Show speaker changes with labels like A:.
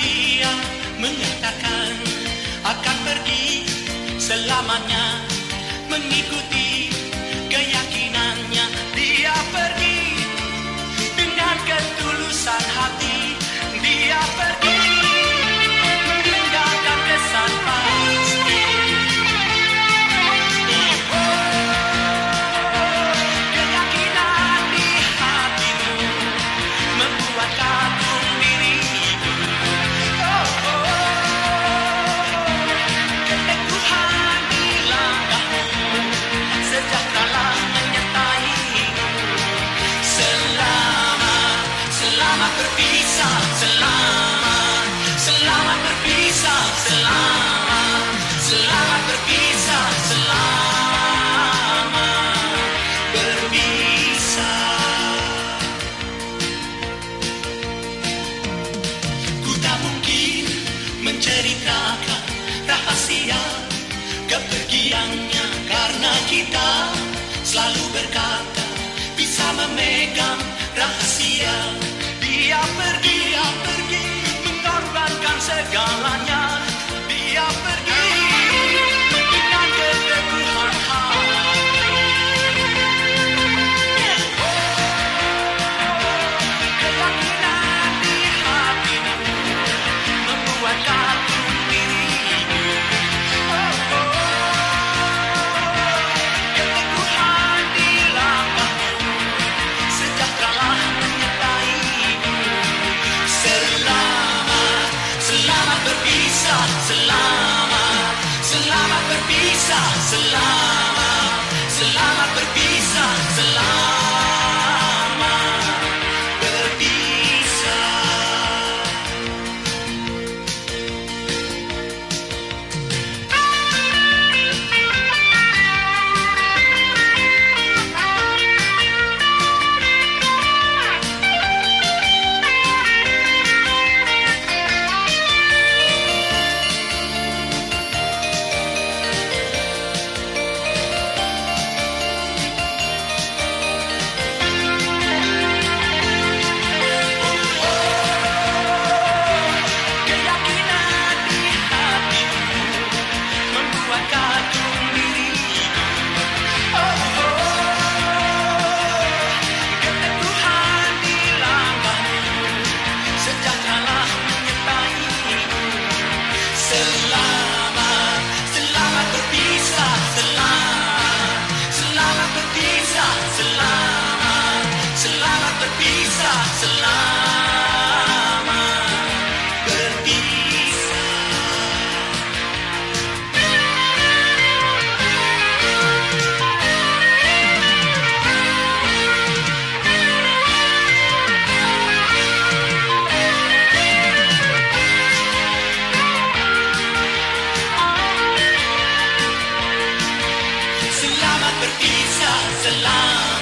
A: dia mengatakan akan pergi selamanya mengikuti keyakinannya. Dia pergi But he's not alone.